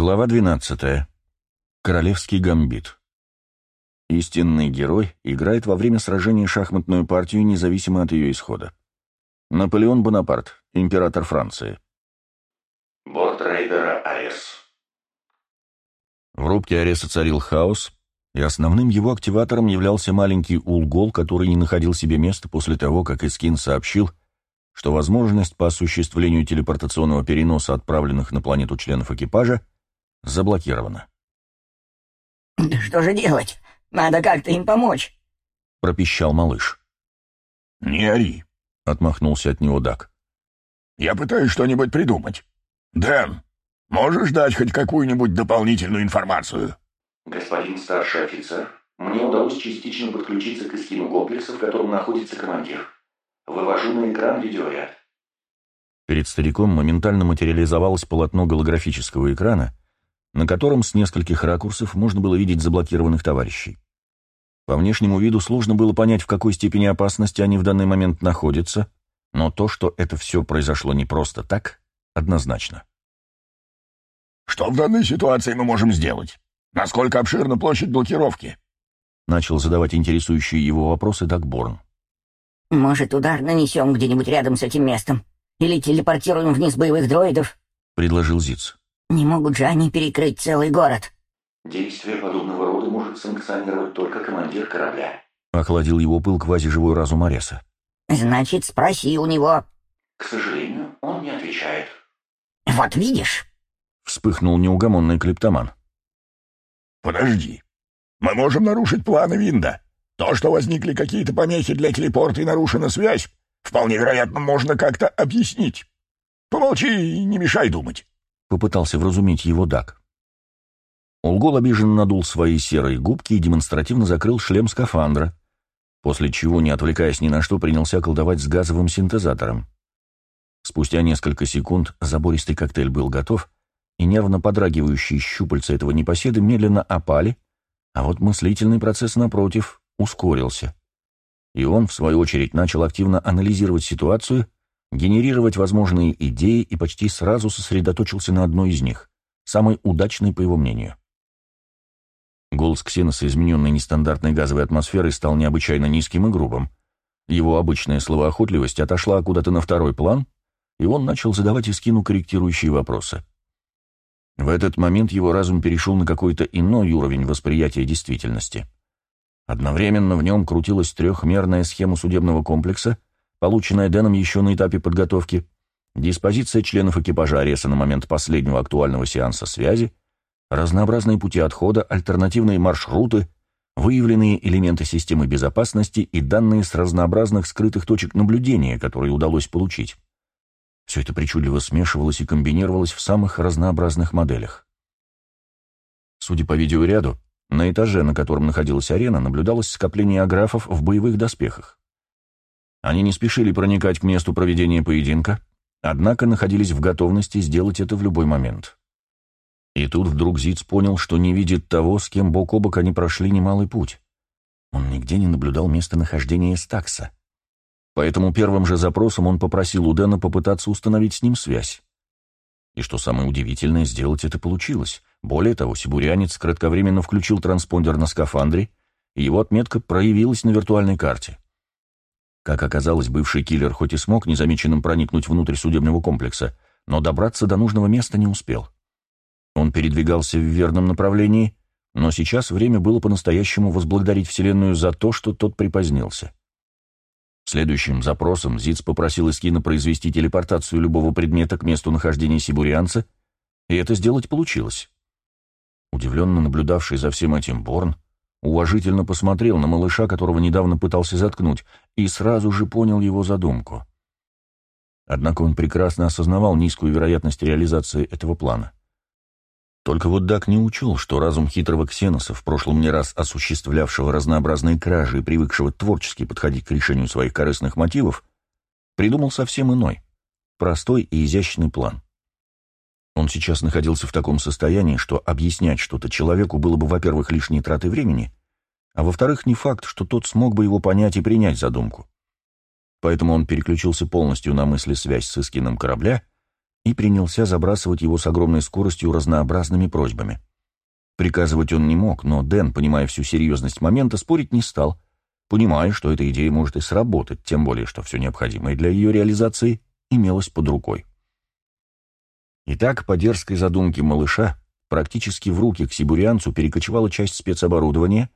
Глава 12. Королевский гамбит. Истинный герой играет во время сражения шахматную партию, независимо от ее исхода. Наполеон Бонапарт, император Франции. Борт рейдера Арес. В рубке Ареса царил хаос, и основным его активатором являлся маленький Улгол, который не находил себе места после того, как Искин сообщил, что возможность по осуществлению телепортационного переноса отправленных на планету членов экипажа заблокировано. «Что же делать? Надо как-то им помочь», — пропищал малыш. «Не ори», — отмахнулся от него Дак. «Я пытаюсь что-нибудь придумать. Дэн, можешь дать хоть какую-нибудь дополнительную информацию?» Господин старший офицер, мне удалось частично подключиться к эскину комплекса, в котором находится командир. Вывожу на экран видеоряд. Перед стариком моментально материализовалось полотно голографического экрана, на котором с нескольких ракурсов можно было видеть заблокированных товарищей. По внешнему виду сложно было понять, в какой степени опасности они в данный момент находятся, но то, что это все произошло не просто так, однозначно. «Что в данной ситуации мы можем сделать? Насколько обширна площадь блокировки?» Начал задавать интересующие его вопросы Дагборн. «Может, удар нанесем где-нибудь рядом с этим местом? Или телепортируем вниз боевых дроидов?» — предложил Зиц. Не могут же они перекрыть целый город. Действие подобного рода может санкционировать только командир корабля. Охладил его пыл квазиживой разум Ареса. Значит, спроси у него. К сожалению, он не отвечает. Вот видишь? Вспыхнул неугомонный клептоман. Подожди. Мы можем нарушить планы Винда. То, что возникли какие-то помехи для телепорта и нарушена связь, вполне вероятно, можно как-то объяснить. Помолчи и не мешай думать. — попытался вразумить его Дак. Улгол обиженно надул свои серые губки и демонстративно закрыл шлем скафандра, после чего, не отвлекаясь ни на что, принялся колдовать с газовым синтезатором. Спустя несколько секунд забористый коктейль был готов, и нервно подрагивающие щупальца этого непоседы медленно опали, а вот мыслительный процесс, напротив, ускорился. И он, в свою очередь, начал активно анализировать ситуацию генерировать возможные идеи и почти сразу сосредоточился на одной из них, самой удачной, по его мнению. Голос Ксеноса, измененный нестандартной газовой атмосферой, стал необычайно низким и грубым. Его обычная словоохотливость отошла куда-то на второй план, и он начал задавать Искину корректирующие вопросы. В этот момент его разум перешел на какой-то иной уровень восприятия действительности. Одновременно в нем крутилась трехмерная схема судебного комплекса, полученная Дэном еще на этапе подготовки, диспозиция членов экипажа Ареса на момент последнего актуального сеанса связи, разнообразные пути отхода, альтернативные маршруты, выявленные элементы системы безопасности и данные с разнообразных скрытых точек наблюдения, которые удалось получить. Все это причудливо смешивалось и комбинировалось в самых разнообразных моделях. Судя по видеоряду, на этаже, на котором находилась арена, наблюдалось скопление аграфов в боевых доспехах. Они не спешили проникать к месту проведения поединка, однако находились в готовности сделать это в любой момент. И тут вдруг Зиц понял, что не видит того, с кем бок о бок они прошли немалый путь. Он нигде не наблюдал местонахождения Стакса. Поэтому первым же запросом он попросил у Дэна попытаться установить с ним связь. И что самое удивительное, сделать это получилось. Более того, сибурянец кратковременно включил транспондер на скафандре, и его отметка проявилась на виртуальной карте. Как оказалось, бывший киллер хоть и смог незамеченным проникнуть внутрь судебного комплекса, но добраться до нужного места не успел. Он передвигался в верном направлении, но сейчас время было по-настоящему возблагодарить Вселенную за то, что тот припозднился. Следующим запросом Зиц попросил Искина произвести телепортацию любого предмета к месту нахождения сибурианца, и это сделать получилось. Удивленно наблюдавший за всем этим Борн уважительно посмотрел на малыша, которого недавно пытался заткнуть, и сразу же понял его задумку. Однако он прекрасно осознавал низкую вероятность реализации этого плана. Только вот Дак не учел, что разум хитрого ксеноса, в прошлом не раз осуществлявшего разнообразные кражи и привыкшего творчески подходить к решению своих корыстных мотивов, придумал совсем иной, простой и изящный план. Он сейчас находился в таком состоянии, что объяснять что-то человеку было бы, во-первых, лишней тратой времени, а во-вторых, не факт, что тот смог бы его понять и принять задумку. Поэтому он переключился полностью на мысли связь с эскином корабля и принялся забрасывать его с огромной скоростью разнообразными просьбами. Приказывать он не мог, но Дэн, понимая всю серьезность момента, спорить не стал, понимая, что эта идея может и сработать, тем более, что все необходимое для ее реализации имелось под рукой. Итак, по дерзкой задумке малыша, практически в руки к сибурианцу перекочевала часть спецоборудования,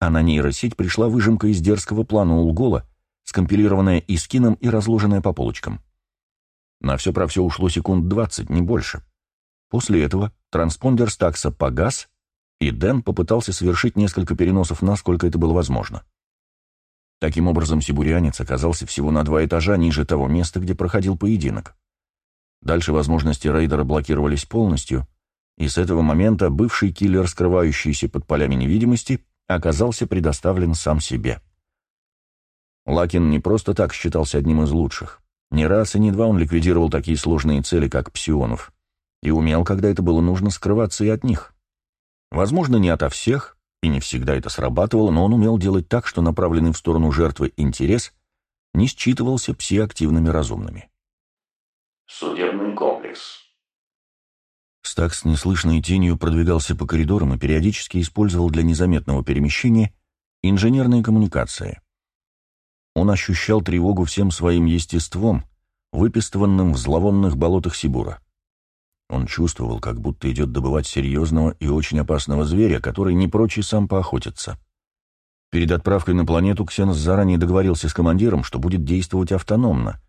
а на нейросеть пришла выжимка из дерзкого плана Улгола, скомпилированная Искином и разложенная по полочкам. На все про все ушло секунд двадцать, не больше. После этого транспондер Стакса погас, и Дэн попытался совершить несколько переносов, насколько это было возможно. Таким образом, сибурианец оказался всего на два этажа ниже того места, где проходил поединок. Дальше возможности рейдера блокировались полностью, и с этого момента бывший киллер, скрывающийся под полями невидимости, оказался предоставлен сам себе. Лакин не просто так считался одним из лучших. Не раз и не два он ликвидировал такие сложные цели, как псионов, и умел, когда это было нужно, скрываться и от них. Возможно, не ото всех, и не всегда это срабатывало, но он умел делать так, что направленный в сторону жертвы интерес не считывался псиактивными разумными. Судебный комплекс. Стакс неслышной тенью продвигался по коридорам и периодически использовал для незаметного перемещения инженерные коммуникации. Он ощущал тревогу всем своим естеством, выпистыванным в зловонных болотах Сибура. Он чувствовал, как будто идет добывать серьезного и очень опасного зверя, который не прочь и сам поохотиться. Перед отправкой на планету Ксенос заранее договорился с командиром, что будет действовать автономно,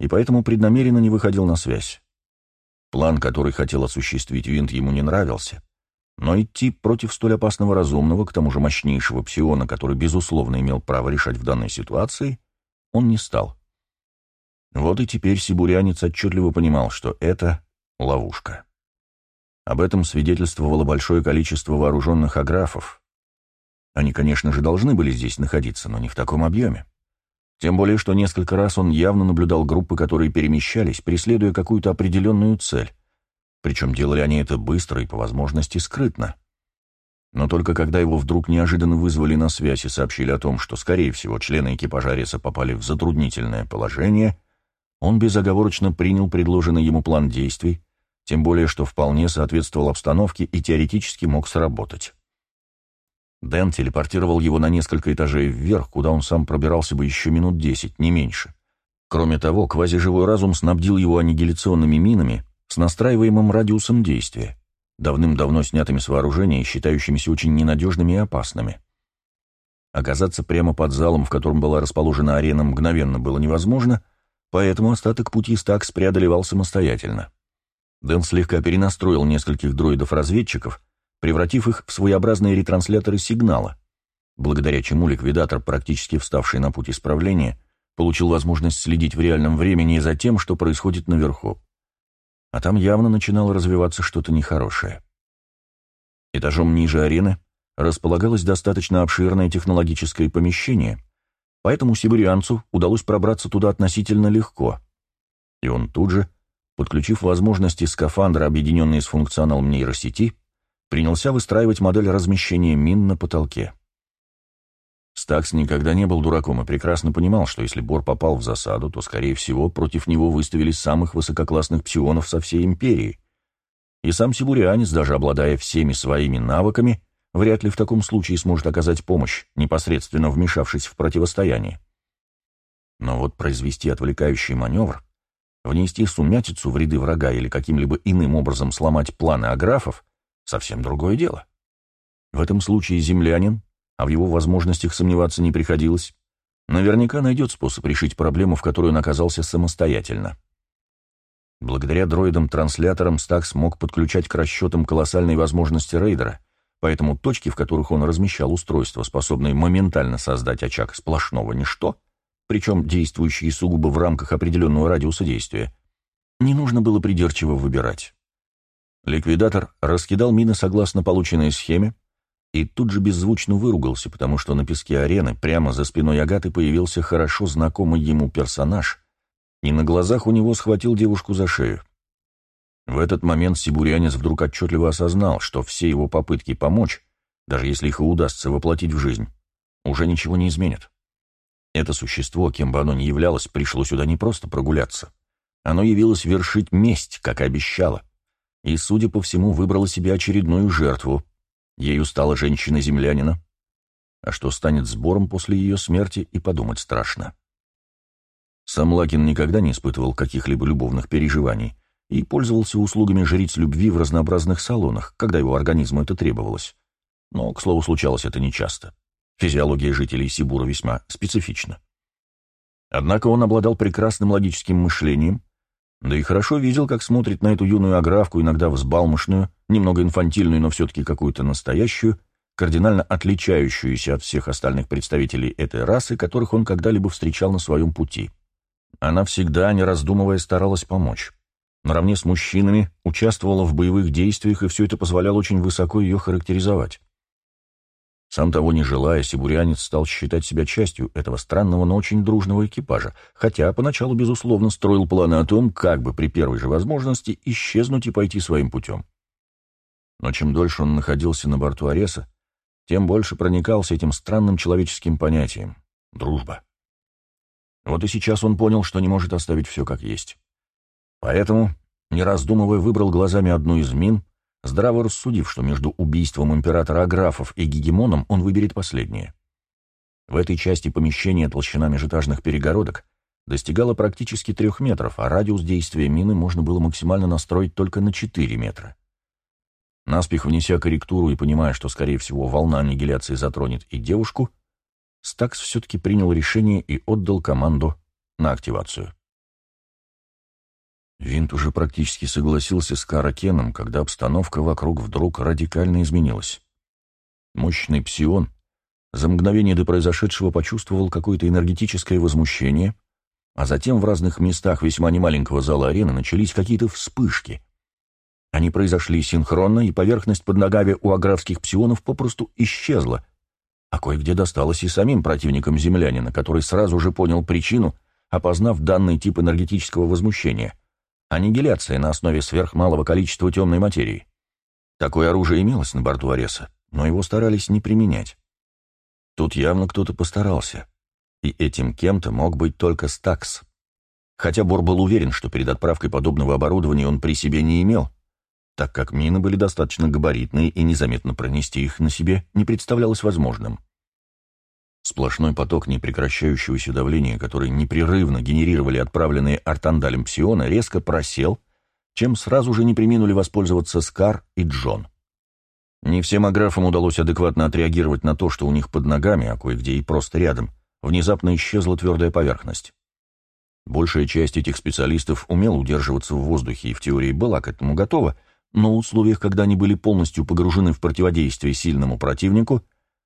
и поэтому преднамеренно не выходил на связь. План, который хотел осуществить Винт, ему не нравился. Но идти против столь опасного разумного, к тому же мощнейшего псиона, который, безусловно, имел право решать в данной ситуации, он не стал. Вот и теперь сибурянец отчетливо понимал, что это ловушка. Об этом свидетельствовало большое количество вооруженных аграфов. Они, конечно же, должны были здесь находиться, но не в таком объеме. Тем более, что несколько раз он явно наблюдал группы, которые перемещались, преследуя какую-то определенную цель. Причем делали они это быстро и, по возможности, скрытно. Но только когда его вдруг неожиданно вызвали на связь и сообщили о том, что, скорее всего, члены экипажа Ареса попали в затруднительное положение, он безоговорочно принял предложенный ему план действий, тем более, что вполне соответствовал обстановке и теоретически мог сработать. Дэн телепортировал его на несколько этажей вверх, куда он сам пробирался бы еще минут десять, не меньше. Кроме того, квазиживой разум снабдил его аннигиляционными минами с настраиваемым радиусом действия, давным-давно снятыми с вооружения и считающимися очень ненадежными и опасными. Оказаться прямо под залом, в котором была расположена арена, мгновенно было невозможно, поэтому остаток пути Стакс преодолевал самостоятельно. Дэн слегка перенастроил нескольких дроидов-разведчиков, превратив их в своеобразные ретрансляторы сигнала, благодаря чему ликвидатор, практически вставший на путь исправления, получил возможность следить в реальном времени за тем, что происходит наверху. А там явно начинало развиваться что-то нехорошее. Этажом ниже арены располагалось достаточно обширное технологическое помещение, поэтому сибирианцу удалось пробраться туда относительно легко. И он тут же, подключив возможности скафандра, объединенные с функционалом нейросети, принялся выстраивать модель размещения мин на потолке. Стакс никогда не был дураком и прекрасно понимал, что если Бор попал в засаду, то, скорее всего, против него выставили самых высококлассных псионов со всей империи. И сам сибурианец, даже обладая всеми своими навыками, вряд ли в таком случае сможет оказать помощь, непосредственно вмешавшись в противостояние. Но вот произвести отвлекающий маневр, внести сумятицу в ряды врага или каким-либо иным образом сломать планы аграфов совсем другое дело. В этом случае землянин, а в его возможностях сомневаться не приходилось, наверняка найдет способ решить проблему, в которую он оказался самостоятельно. Благодаря дроидам-трансляторам Стак смог подключать к расчетам колоссальные возможности рейдера, поэтому точки, в которых он размещал устройства, способные моментально создать очаг сплошного ничто, причем действующие сугубо в рамках определенного радиуса действия, не нужно было придирчиво выбирать. Ликвидатор раскидал мины согласно полученной схеме и тут же беззвучно выругался, потому что на песке арены прямо за спиной Агаты появился хорошо знакомый ему персонаж, и на глазах у него схватил девушку за шею. В этот момент сибурянец вдруг отчетливо осознал, что все его попытки помочь, даже если их и удастся воплотить в жизнь, уже ничего не изменят. Это существо, кем бы оно ни являлось, пришло сюда не просто прогуляться, Оно явилось вершить месть, как и обещало, и, судя по всему, выбрало себе очередную жертву. Ею стала женщина-землянина. А что станет сбором после ее смерти, и подумать страшно. Сам Лакин никогда не испытывал каких-либо любовных переживаний и пользовался услугами жриц любви в разнообразных салонах, когда его организму это требовалось. Но, к слову, случалось это нечасто. Физиология жителей Сибура весьма специфична. Однако он обладал прекрасным логическим мышлением, да и хорошо видел, как смотрит на эту юную аграфку, иногда взбалмошную, немного инфантильную, но все-таки какую-то настоящую, кардинально отличающуюся от всех остальных представителей этой расы, которых он когда-либо встречал на своем пути. Она всегда, не раздумывая, старалась помочь. Наравне с мужчинами участвовала в боевых действиях, и все это позволяло очень высоко ее характеризовать. Сам того не желая, сибурянец стал считать себя частью этого странного, но очень дружного экипажа, хотя поначалу, безусловно, строил планы о том, как бы при первой же возможности исчезнуть и пойти своим путем. Но чем дольше он находился на борту Ареса, тем больше проникался этим странным человеческим понятием — дружба. Вот и сейчас он понял, что не может оставить все как есть. Поэтому, не раздумывая, выбрал глазами одну из мин, здраво рассудив, что между убийством императора Аграфов и Гегемоном он выберет последнее. В этой части помещения толщина межэтажных перегородок достигала практически трех метров, а радиус действия мины можно было максимально настроить только на 4 метра. Наспех внеся корректуру и понимая, что, скорее всего, волна аннигиляции затронет и девушку, Стакс все-таки принял решение и отдал команду на активацию. Винт уже практически согласился с Каракеном, когда обстановка вокруг вдруг радикально изменилась. Мощный псион за мгновение до произошедшего почувствовал какое-то энергетическое возмущение, а затем в разных местах весьма немаленького зала арены начались какие-то вспышки. Они произошли синхронно, и поверхность под ногами у аграфских псионов попросту исчезла, а кое-где досталось и самим противникам землянина, который сразу же понял причину, опознав данный тип энергетического возмущения — аннигиляция на основе сверхмалого количества темной материи. Такое оружие имелось на борту Ареса, но его старались не применять. Тут явно кто-то постарался, и этим кем-то мог быть только Стакс. Хотя Бор был уверен, что перед отправкой подобного оборудования он при себе не имел, так как мины были достаточно габаритные и незаметно пронести их на себе не представлялось возможным. Сплошной поток непрекращающегося давления, который непрерывно генерировали отправленные артандалем псиона, резко просел, чем сразу же не приминули воспользоваться Скар и Джон. Не всем аграфам удалось адекватно отреагировать на то, что у них под ногами, а кое-где и просто рядом, внезапно исчезла твердая поверхность. Большая часть этих специалистов умела удерживаться в воздухе и в теории была к этому готова, но в условиях, когда они были полностью погружены в противодействие сильному противнику,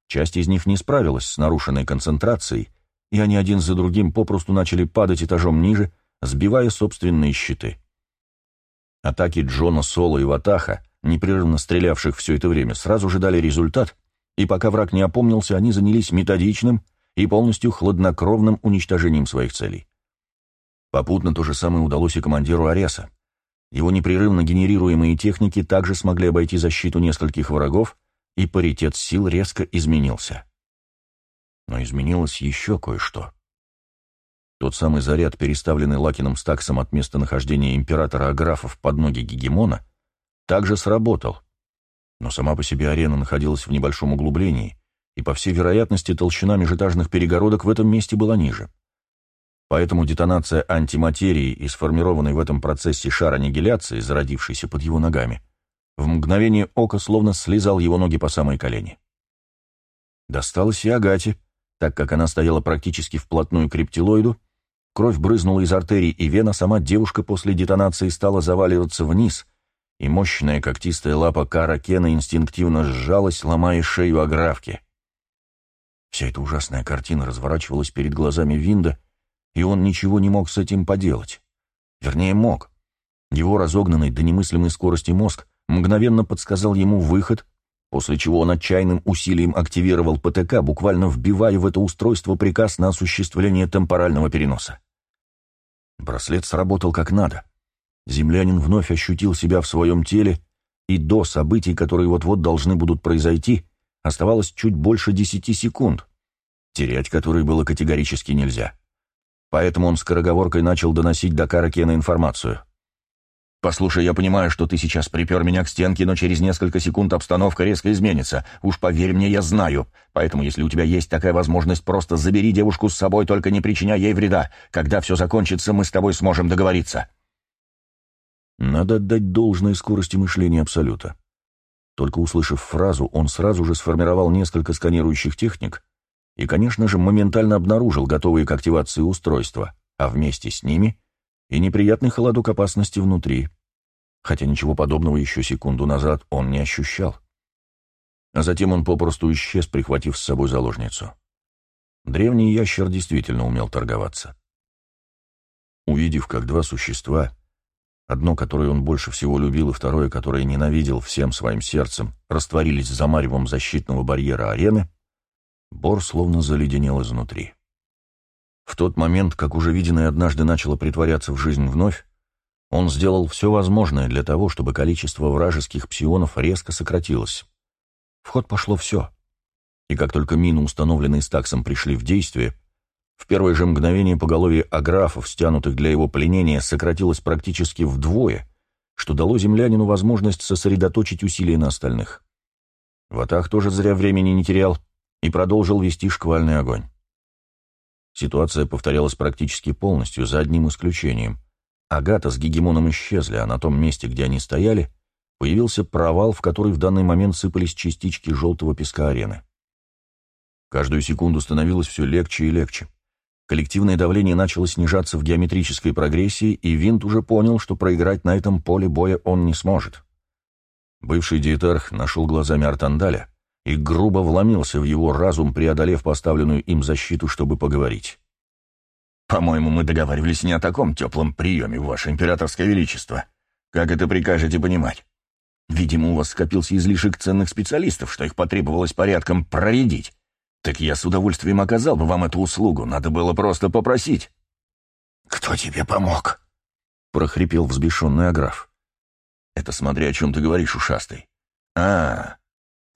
Часть из них не справилась с нарушенной концентрацией, и они один за другим попросту начали падать этажом ниже, сбивая собственные щиты. Атаки Джона Соло и Ватаха, непрерывно стрелявших все это время, сразу же дали результат, и пока враг не опомнился, они занялись методичным и полностью хладнокровным уничтожением своих целей. Попутно то же самое удалось и командиру Ареса. Его непрерывно генерируемые техники также смогли обойти защиту нескольких врагов, и паритет сил резко изменился. Но изменилось еще кое-что. Тот самый заряд, переставленный Лакином Стаксом от места нахождения императора Аграфов под ноги Гегемона, также сработал. Но сама по себе арена находилась в небольшом углублении, и, по всей вероятности, толщина межэтажных перегородок в этом месте была ниже. Поэтому детонация антиматерии и сформированный в этом процессе шар аннигиляции, зародившийся под его ногами, в мгновение ока словно слезал его ноги по самой колени. Досталось и Агате, так как она стояла практически вплотную к рептилоиду, кровь брызнула из артерий и вена, сама девушка после детонации стала заваливаться вниз, и мощная когтистая лапа Кара Кена инстинктивно сжалась, ломая шею аграфки. Вся эта ужасная картина разворачивалась перед глазами Винда, и он ничего не мог с этим поделать. Вернее, мог. Его разогнанный до немыслимой скорости мозг мгновенно подсказал ему выход, после чего он отчаянным усилием активировал ПТК, буквально вбивая в это устройство приказ на осуществление темпорального переноса. Браслет сработал как надо. Землянин вновь ощутил себя в своем теле, и до событий, которые вот-вот должны будут произойти, оставалось чуть больше десяти секунд, терять которые было категорически нельзя. поэтому он скороговоркой начал доносить до Каракена информацию. «Послушай, я понимаю, что ты сейчас припер меня к стенке, но через несколько секунд обстановка резко изменится. Уж поверь мне, я знаю. Поэтому, если у тебя есть такая возможность, просто забери девушку с собой, только не причиняй ей вреда. Когда все закончится, мы с тобой сможем договориться». Надо отдать должной скорости мышления Абсолюта. Только услышав фразу, он сразу же сформировал несколько сканирующих техник и, конечно же, моментально обнаружил готовые к активации устройства, а вместе с ними и неприятный холодок опасности внутри, хотя ничего подобного еще секунду назад он не ощущал. А затем он попросту исчез, прихватив с собой заложницу. Древний ящер действительно умел торговаться. Увидев, как два существа, одно, которое он больше всего любил, и второе, которое ненавидел всем своим сердцем, растворились за маревом защитного барьера арены, Бор словно заледенел изнутри. В тот момент, как уже виденное однажды начало притворяться в жизнь вновь, он сделал все возможное для того, чтобы количество вражеских псионов резко сократилось. В ход пошло все. И как только мины, установленные Стаксом, пришли в действие, в первое же мгновение поголовье аграфов, стянутых для его пленения, сократилось практически вдвое, что дало землянину возможность сосредоточить усилия на остальных. Ватах тоже зря времени не терял и продолжил вести шквальный огонь. Ситуация повторялась практически полностью, за одним исключением. Агата с Гегемоном исчезли, а на том месте, где они стояли, появился провал, в который в данный момент сыпались частички желтого песка арены. Каждую секунду становилось все легче и легче. Коллективное давление начало снижаться в геометрической прогрессии, и Винт уже понял, что проиграть на этом поле боя он не сможет. Бывший диетарх нашел глазами Артандаля и грубо вломился в его разум, преодолев поставленную им защиту, чтобы поговорить. «По-моему, мы договаривались не о таком теплом приеме, Ваше Императорское Величество. Как это прикажете понимать? Видимо, у вас скопился излишек ценных специалистов, что их потребовалось порядком проредить. Так я с удовольствием оказал бы вам эту услугу, надо было просто попросить». «Кто тебе помог?» — прохрипел взбешенный Аграф. «Это смотря о чем ты говоришь, ушастый». «А, —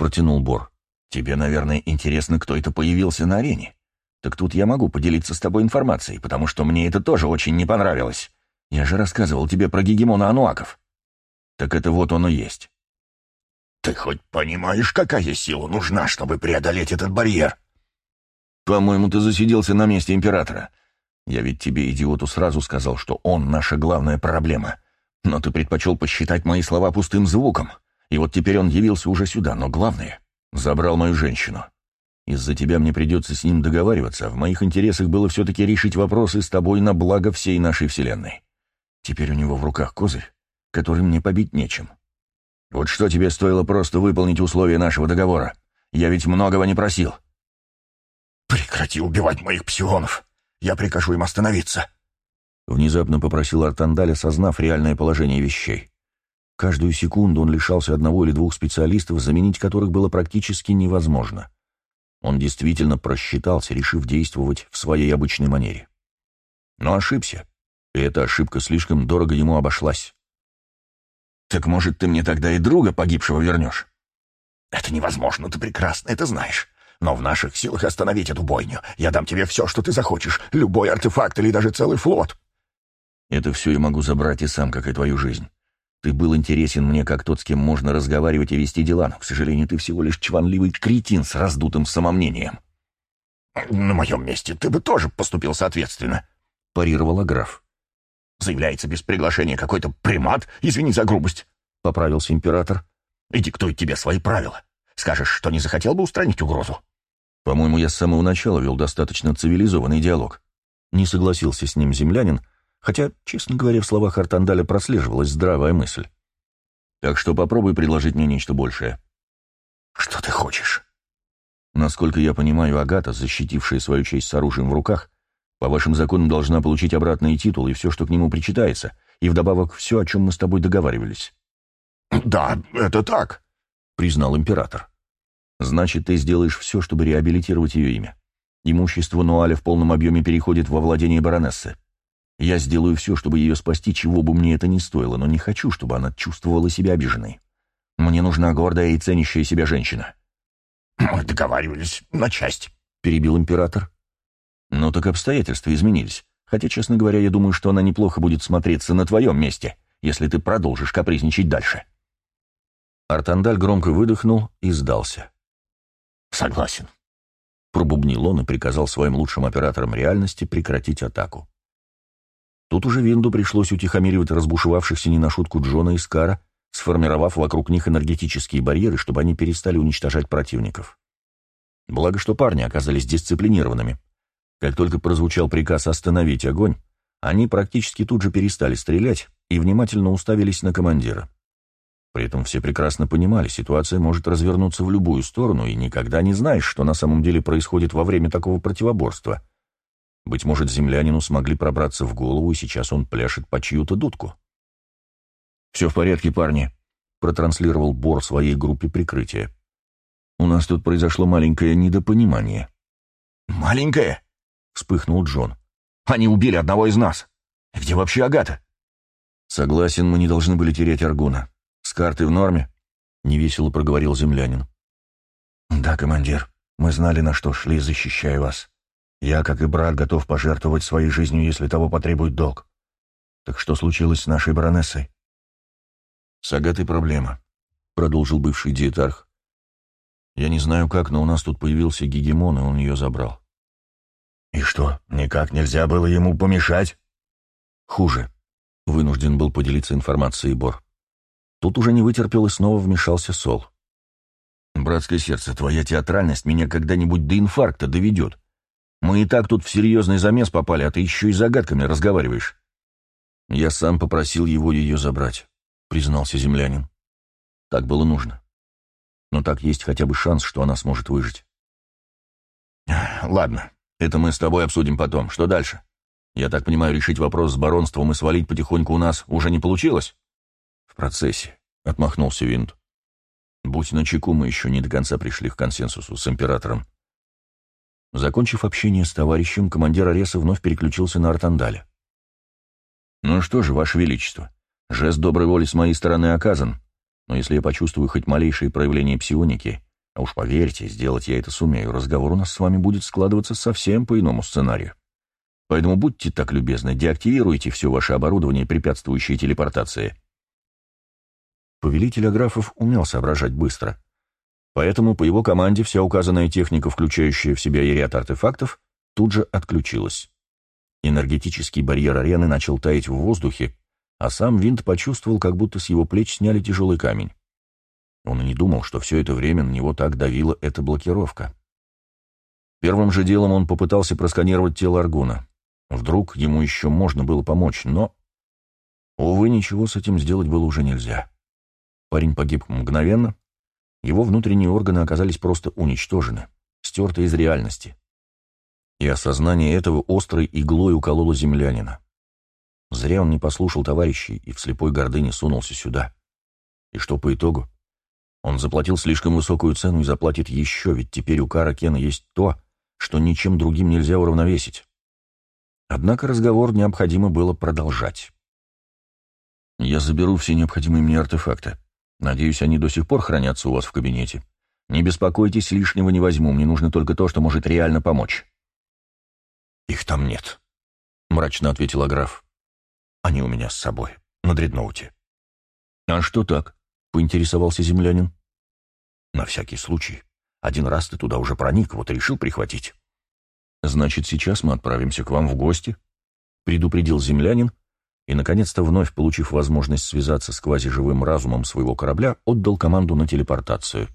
протянул Бор, — тебе, наверное, интересно, кто это появился на арене. Так тут я могу поделиться с тобой информацией, потому что мне это тоже очень не понравилось. Я же рассказывал тебе про гегемона ануаков. Так это вот он и есть. Ты хоть понимаешь, какая сила нужна, чтобы преодолеть этот барьер? По-моему, ты засиделся на месте императора. Я ведь тебе, идиоту, сразу сказал, что он наша главная проблема. Но ты предпочел посчитать мои слова пустым звуком. И вот теперь он явился уже сюда, но главное — забрал мою женщину. Из-за тебя мне придется с ним договариваться, а в моих интересах было все-таки решить вопросы с тобой на благо всей нашей вселенной. Теперь у него в руках козырь, который мне побить нечем. Вот что тебе стоило просто выполнить условия нашего договора? Я ведь многого не просил. Прекрати убивать моих псионов. Я прикажу им остановиться. Внезапно попросил Артандаль, осознав реальное положение вещей. Каждую секунду он лишался одного или двух специалистов, заменить которых было практически невозможно. Он действительно просчитался, решив действовать в своей обычной манере. Но ошибся, и эта ошибка слишком дорого ему обошлась. «Так, может, ты мне тогда и друга погибшего вернешь?» «Это невозможно, ты прекрасно это знаешь. Но в наших силах остановить эту бойню. Я дам тебе все, что ты захочешь, любой артефакт или даже целый флот». «Это все я могу забрать и сам, как и твою жизнь. Ты был интересен мне как тот, с кем можно разговаривать и вести дела, но, к сожалению, ты всего лишь чванливый кретин с раздутым самомнением». «На моем месте ты бы тоже поступил соответственно», — парировала граф. «Заявляется без приглашения какой-то примат, извини за грубость», — поправился император. «И диктует тебе свои правила. Скажешь, что не захотел бы устранить угрозу». «По-моему, я с самого начала вел достаточно цивилизованный диалог». Не согласился с ним землянин, хотя, честно говоря, в словах Артандаля прослеживалась здравая мысль. Так что попробуй предложить мне нечто большее. Что ты хочешь? Насколько я понимаю, Агата, защитившая свою честь с оружием в руках, по вашим законам должна получить обратный титул и все, что к нему причитается, и вдобавок все, о чем мы с тобой договаривались. «Да, это так», — признал император. «Значит, ты сделаешь все, чтобы реабилитировать ее имя. Имущество Нуаля в полном объеме переходит во владение баронессы. Я сделаю все, чтобы ее спасти, чего бы мне это ни стоило, но не хочу, чтобы она чувствовала себя обиженной. Мне нужна гордая и ценящая себя женщина». «Мы договаривались на часть», — перебил император. «Ну так обстоятельства изменились. Хотя, честно говоря, я думаю, что она неплохо будет смотреться на твоем месте, если ты продолжишь капризничать дальше». Артандаль громко выдохнул и сдался. «Согласен», — пробубнил он и приказал своим лучшим операторам реальности прекратить атаку. Тут уже Винду пришлось утихомиривать разбушевавшихся не на шутку Джона и Скара, сформировав вокруг них энергетические барьеры, чтобы они перестали уничтожать противников. Благо, что парни оказались дисциплинированными. Как только прозвучал приказ остановить огонь, они практически тут же перестали стрелять и внимательно уставились на командира. При этом все прекрасно понимали, ситуация может развернуться в любую сторону, и никогда не знаешь, что на самом деле происходит во время такого противоборства. Быть может, землянину смогли пробраться в голову, и сейчас он пляшет по чью-то дудку. «Все в порядке, парни», — протранслировал Бор своей группе прикрытия. «У нас тут произошло маленькое недопонимание». «Маленькое?» — вспыхнул Джон. «Они убили одного из нас. Где вообще Агата?» «Согласен, мы не должны были терять Аргуна. С картой в норме?» — невесело проговорил землянин. «Да, командир, мы знали, на что шли, защищая вас. Я, как и брат, готов пожертвовать своей жизнью, если того потребует долг. Так что случилось с нашей баронессой?» «С Агатой проблема», — продолжил бывший диетарх. «Я не знаю как, но у нас тут появился гегемон, и он ее забрал». «И что, никак нельзя было ему помешать?» «Хуже», — вынужден был поделиться информацией Бор. Тут уже не вытерпел и снова вмешался Сол. «Братское сердце, твоя театральность меня когда-нибудь до инфаркта доведет. Мы и так тут в серьезный замес попали, а ты еще и загадками разговариваешь». Я сам попросил его ее забрать признался землянин. Так было нужно. Но так есть хотя бы шанс, что она сможет выжить. Ладно, это мы с тобой обсудим потом. Что дальше? Я так понимаю, решить вопрос с баронством и свалить потихоньку у нас уже не получилось? В процессе, — отмахнулся Винт. Будь начеку, мы еще не до конца пришли к консенсусу с императором. Закончив общение с товарищем, командир Ареса вновь переключился на Артандаля. «Ну что же, Ваше Величество, Жест доброй воли с моей стороны оказан, но если я почувствую хоть малейшие проявления псионики, а уж поверьте, сделать я это сумею, разговор у нас с вами будет складываться совсем по иному сценарию. Поэтому будьте так любезны, деактивируйте все ваше оборудование, препятствующее телепортации. Повелитель Аграфов умел соображать быстро. Поэтому по его команде вся указанная техника, включающая в себя и ряд артефактов, тут же отключилась. Энергетический барьер арены начал таять в воздухе, а сам Винт почувствовал, как будто с его плеч сняли тяжелый камень. Он и не думал, что все это время на него так давила эта блокировка. Первым же делом он попытался просканировать тело Аргуна. Вдруг ему еще можно было помочь, но... Увы, ничего с этим сделать было уже нельзя. Парень погиб мгновенно, его внутренние органы оказались просто уничтожены, стерты из реальности. И осознание этого острой иглой укололо землянина. Зря он не послушал товарищей и в слепой гордыне сунулся сюда. И что по итогу? Он заплатил слишком высокую цену и заплатит еще, ведь теперь у Кара Кена есть то, что ничем другим нельзя уравновесить. Однако разговор необходимо было продолжать. «Я заберу все необходимые мне артефакты. Надеюсь, они до сих пор хранятся у вас в кабинете. Не беспокойтесь, лишнего не возьму, мне нужно только то, что может реально помочь». «Их там нет», — мрачно ответил граф. Они у меня с собой, на дредноуте. «А что так?» — поинтересовался землянин. «На всякий случай. Один раз ты туда уже проник, вот решил прихватить». «Значит, сейчас мы отправимся к вам в гости», — предупредил землянин, и, наконец-то, вновь получив возможность связаться с квазиживым разумом своего корабля, отдал команду на телепортацию.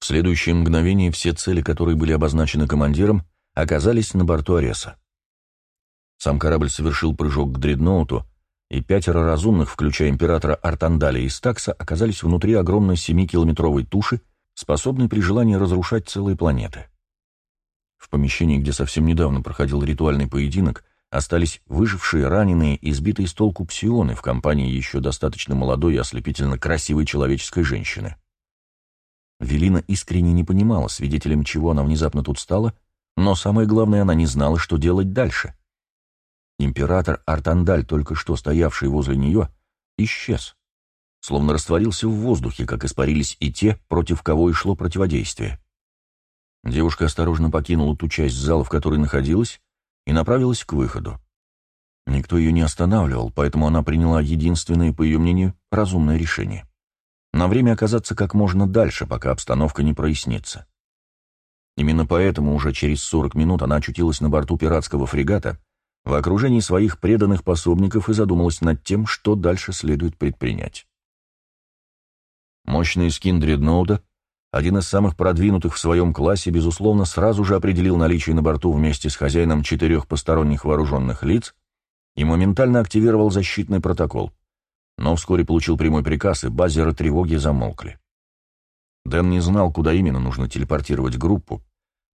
В следующее мгновение все цели, которые были обозначены командиром, оказались на борту Ареса. Сам корабль совершил прыжок к дредноуту, и пятеро разумных, включая императора Артандаля и Стакса, оказались внутри огромной семикилометровой туши, способной при желании разрушать целые планеты. В помещении, где совсем недавно проходил ритуальный поединок, остались выжившие, раненые и сбитые с толку псионы в компании еще достаточно молодой и ослепительно красивой человеческой женщины. Велина искренне не понимала, свидетелем чего она внезапно тут стала, но самое главное, она не знала, что делать дальше — Император Артандаль, только что стоявший возле нее, исчез, словно растворился в воздухе, как испарились и те, против кого и шло противодействие. Девушка осторожно покинула ту часть зала, в которой находилась, и направилась к выходу. Никто ее не останавливал, поэтому она приняла единственное, по ее мнению, разумное решение. На время оказаться как можно дальше, пока обстановка не прояснится. Именно поэтому уже через 40 минут она очутилась на борту пиратского фрегата в окружении своих преданных пособников и задумалась над тем, что дальше следует предпринять. Мощный скин дредноута, один из самых продвинутых в своем классе, безусловно, сразу же определил наличие на борту вместе с хозяином четырех посторонних вооруженных лиц и моментально активировал защитный протокол. Но вскоре получил прямой приказ, и базеры тревоги замолкли. Дэн не знал, куда именно нужно телепортировать группу,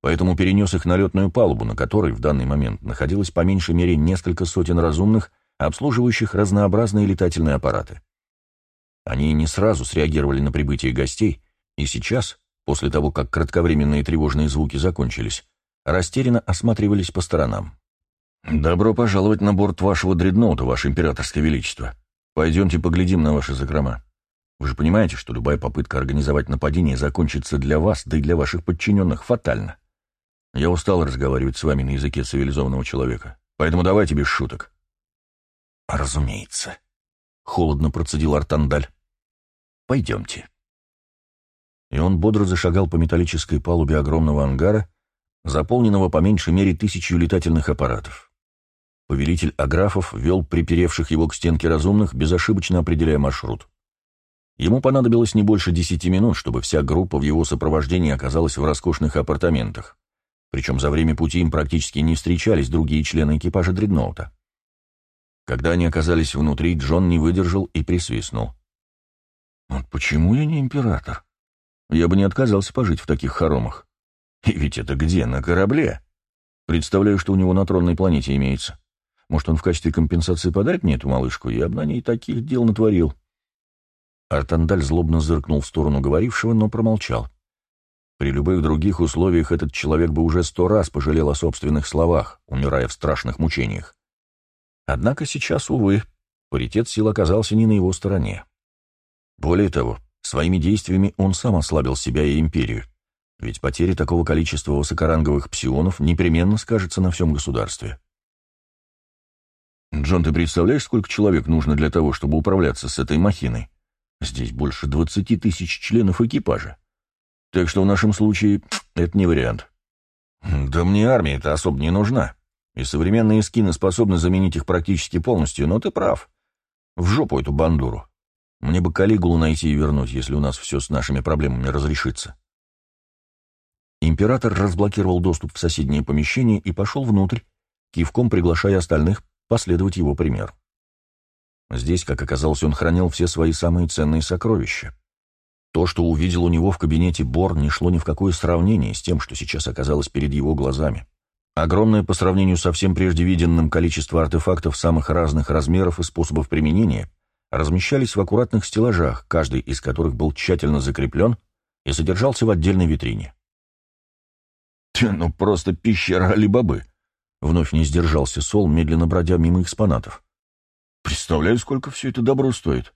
поэтому перенес их на летную палубу, на которой в данный момент находилось по меньшей мере несколько сотен разумных, обслуживающих разнообразные летательные аппараты. Они не сразу среагировали на прибытие гостей, и сейчас, после того, как кратковременные тревожные звуки закончились, растерянно осматривались по сторонам. «Добро пожаловать на борт вашего дредноута, ваше императорское величество. Пойдемте поглядим на ваши закрома. Вы же понимаете, что любая попытка организовать нападение закончится для вас, да и для ваших подчиненных фатально. Я устал разговаривать с вами на языке цивилизованного человека, поэтому давайте без шуток». «Разумеется», — холодно процедил Артандаль. «Пойдемте». И он бодро зашагал по металлической палубе огромного ангара, заполненного по меньшей мере тысячью летательных аппаратов. Повелитель Аграфов вел приперевших его к стенке разумных, безошибочно определяя маршрут. Ему понадобилось не больше десяти минут, чтобы вся группа в его сопровождении оказалась в роскошных апартаментах. Причем за время пути им практически не встречались другие члены экипажа дредноута. Когда они оказались внутри, Джон не выдержал и присвистнул. «Вот почему я не император? Я бы не отказался пожить в таких хоромах. И ведь это где? На корабле? Представляю, что у него на тронной планете имеется. Может, он в качестве компенсации подарит мне эту малышку? Я бы на ней таких дел натворил. Артандаль злобно зыркнул в сторону говорившего, но промолчал. При любых других условиях этот человек бы уже сто раз пожалел о собственных словах, умирая в страшных мучениях. Однако сейчас, увы, паритет сил оказался не на его стороне. Более того, своими действиями он сам ослабил себя и империю, ведь потеря такого количества высокоранговых псионов непременно скажется на всем государстве. Джон, ты представляешь, сколько человек нужно для того, чтобы управляться с этой махиной? Здесь больше двадцати тысяч членов экипажа. Так что в нашем случае это не вариант. Да мне армия-то особо не нужна. И современные скины способны заменить их практически полностью, но ты прав. В жопу эту бандуру. Мне бы Калигулу найти и вернуть, если у нас все с нашими проблемами разрешится. Император разблокировал доступ в соседнее помещение и пошел внутрь, кивком приглашая остальных последовать его примеру. Здесь, как оказалось, он хранил все свои самые ценные сокровища. То, что увидел у него в кабинете Бор, не шло ни в какое сравнение с тем, что сейчас оказалось перед его глазами. Огромное по сравнению со всем прежде виденным количество артефактов самых разных размеров и способов применения размещались в аккуратных стеллажах, каждый из которых был тщательно закреплен и содержался в отдельной витрине. «Ну, просто пещера Алибабы», Вновь не сдержался Сол, медленно бродя мимо экспонатов. «Представляю, сколько все это добро стоит».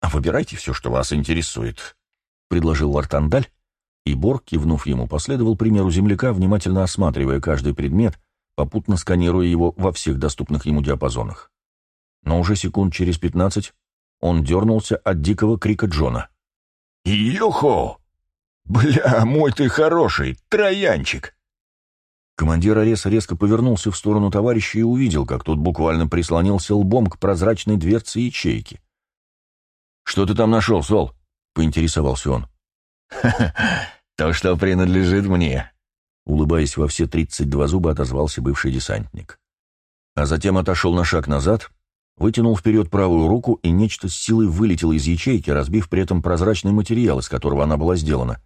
«А выбирайте все, что вас интересует», — предложил Лартандаль, и Бор, кивнув ему, последовал примеру земляка, внимательно осматривая каждый предмет, попутно сканируя его во всех доступных ему диапазонах. Но уже секунд через пятнадцать он дернулся от дикого крика Джона. «Йохо! Бля, мой ты хороший, троянчик!» Командир Ареса резко повернулся в сторону товарища и увидел, как тот буквально прислонился лбом к прозрачной дверце ячейки. «Что ты там нашел, Сол?» — поинтересовался он. то, что принадлежит мне», — улыбаясь во все тридцать два зуба, отозвался бывший десантник. А затем отошел на шаг назад, вытянул вперед правую руку, и нечто с силой вылетело из ячейки, разбив при этом прозрачный материал, из которого она была сделана,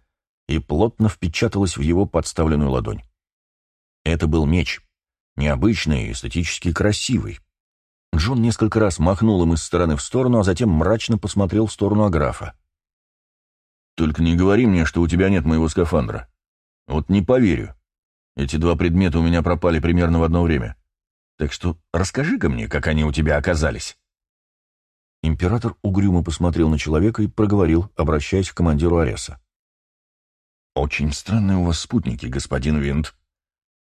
и плотно впечаталась в его подставленную ладонь. Это был меч. Необычный и эстетически красивый. Джон несколько раз махнул им из стороны в сторону, а затем мрачно посмотрел в сторону Аграфа. «Только не говори мне, что у тебя нет моего скафандра. Вот не поверю. Эти два предмета у меня пропали примерно в одно время. Так что расскажи-ка мне, как они у тебя оказались». Император угрюмо посмотрел на человека и проговорил, обращаясь к командиру Ареса. «Очень странные у вас спутники, господин Винт.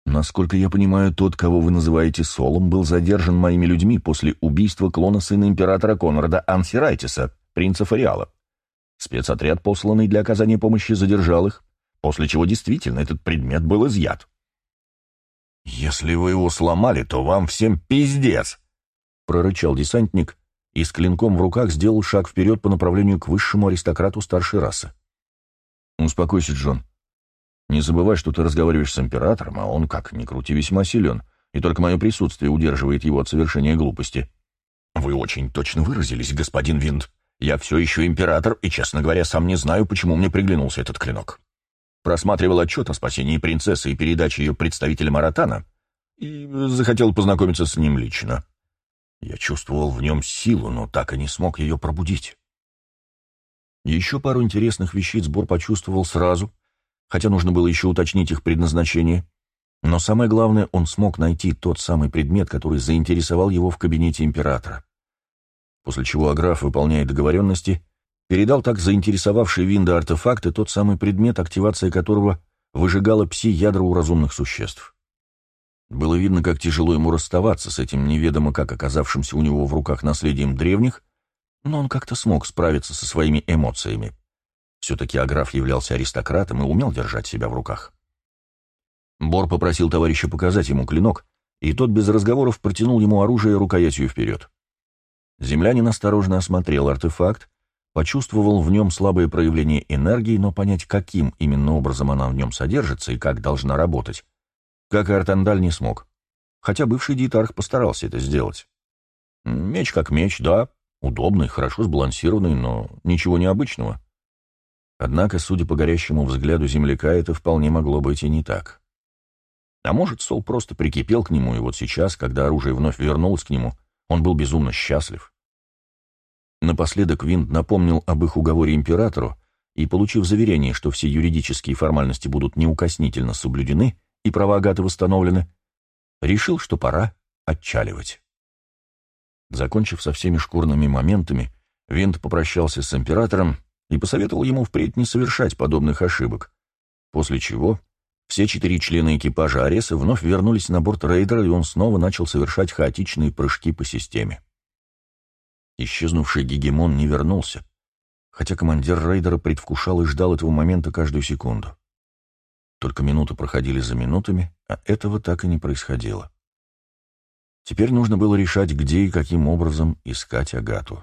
Насколько я понимаю, тот, кого вы называете Солом, был задержан моими людьми после убийства клона сына императора Конрада Ансирайтиса, принца Фариала. Спецотряд, посланный для оказания помощи, задержал их, после чего действительно этот предмет был изъят. «Если вы его сломали, то вам всем пиздец!» — прорычал десантник и с клинком в руках сделал шаг вперед по направлению к высшему аристократу старшей расы. «Успокойся, Джон. Не забывай, что ты разговариваешь с императором, а он, как ни крути, весьма силен, и только мое присутствие удерживает его от совершения глупости». «Вы очень точно выразились, господин Винд. Я все еще император, и, честно говоря, сам не знаю, почему мне приглянулся этот клинок. Просматривал отчет о спасении принцессы и передаче ее представителям Аратана, и захотел познакомиться с ним лично. Я чувствовал в нем силу, но так и не смог ее пробудить. Еще пару интересных вещиц Бор почувствовал сразу, хотя нужно было еще уточнить их предназначение. Но самое главное, он смог найти тот самый предмет, который заинтересовал его в кабинете императора. После чего Аграф, выполняя договоренности, передал так заинтересовавший Винда артефакты тот самый предмет, активация которого выжигала пси-ядра у разумных существ. Было видно, как тяжело ему расставаться с этим неведомо как оказавшимся у него в руках наследием древних, но он как-то смог справиться со своими эмоциями. Все-таки Аграф являлся аристократом и умел держать себя в руках. Бор попросил товарища показать ему клинок, и тот без разговоров протянул ему оружие рукоятью вперед. Землянин осторожно осмотрел артефакт, почувствовал в нем слабое проявление энергии, но понять, каким именно образом она в нем содержится и как должна работать, как и Артандаль не смог. Хотя бывший диетарх постарался это сделать. Меч как меч, да, удобный, хорошо сбалансированный, но ничего необычного. Однако, судя по горящему взгляду земляка, это вполне могло быть и не так. А может, Сол просто прикипел к нему, и вот сейчас, когда оружие вновь вернулось к нему, он был безумно счастлив. Напоследок Винт напомнил об их уговоре императору, и, получив заверение, что все юридические формальности будут неукоснительно соблюдены, и права Агаты восстановлены, решил, что пора отчаливать. Закончив со всеми шкурными моментами, Винт попрощался с императором и посоветовал ему впредь не совершать подобных ошибок, после чего все четыре члена экипажа Ареса вновь вернулись на борт рейдера, и он снова начал совершать хаотичные прыжки по системе. Исчезнувший гегемон не вернулся, хотя командир рейдера предвкушал и ждал этого момента каждую секунду. Только минуты проходили за минутами, а этого так и не происходило. Теперь нужно было решать, где и каким образом искать Агату.